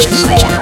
Chinese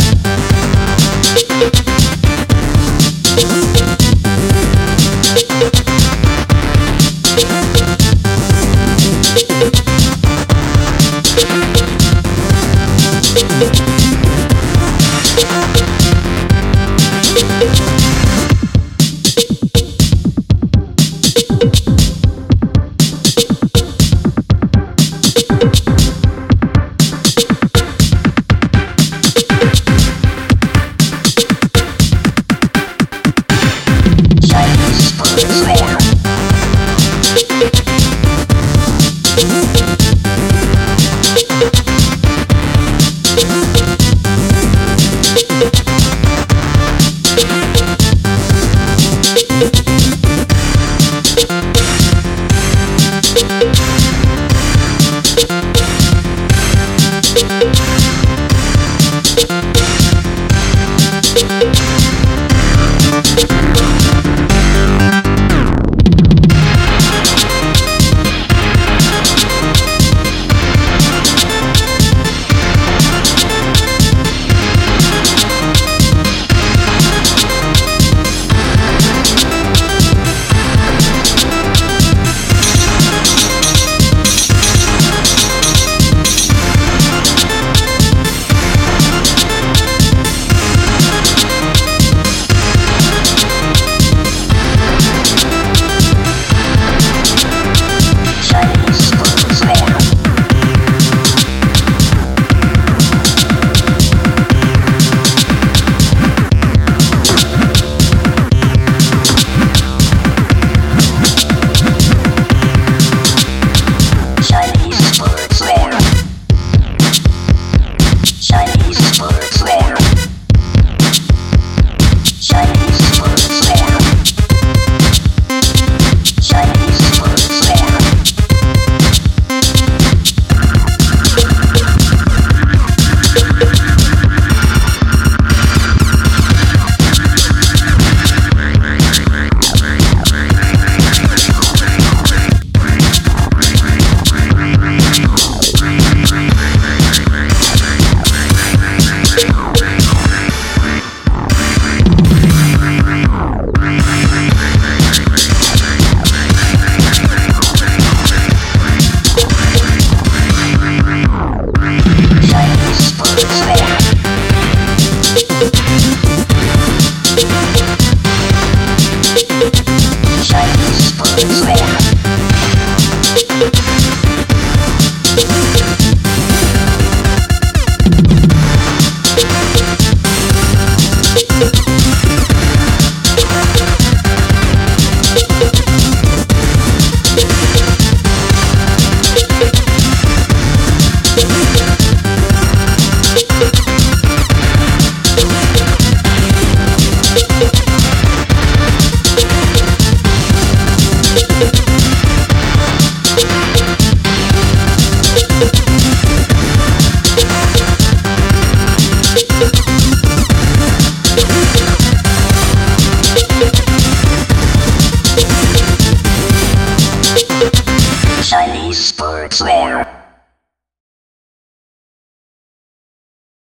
sportswear.